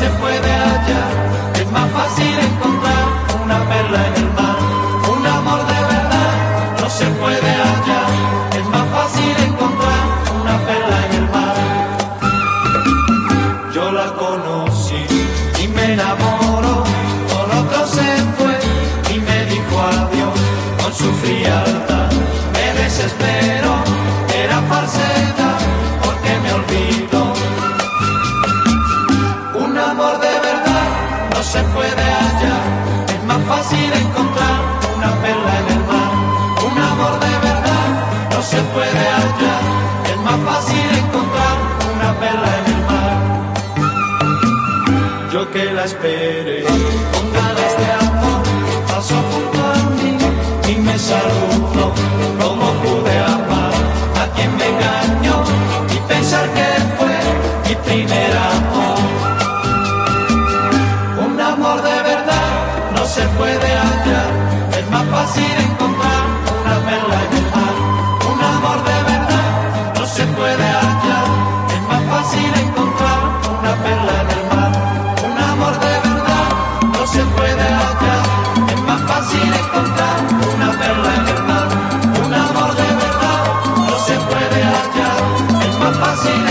se puede hallar, es más fácil encontrar una perla en el mar. Un amor de verdad no se puede hallar, es más fácil encontrar una perla en el mar. Yo la conocí y me enamoró, con otro se fue y me dijo adiós con su frialdad. Más fácil encontrar una perla en el mar. Un amor de verdad no se puede hallar, es más fácil encontrar una perla en el mar. Yo que la esperé con ganas de amor, pasó junto a mí y me saludó. Como pude amar a quien me engañó y pensar que fue mi primer amor. Se puede hallar, es más fácil encontrar una perla en el mar. Un amor de verdad no se puede hallar, es más fácil encontrar una perla en el mar. Un amor de verdad no se puede hallar, es más fácil encontrar una perla en el mar. Un amor de verdad no se puede hallar, es más fácil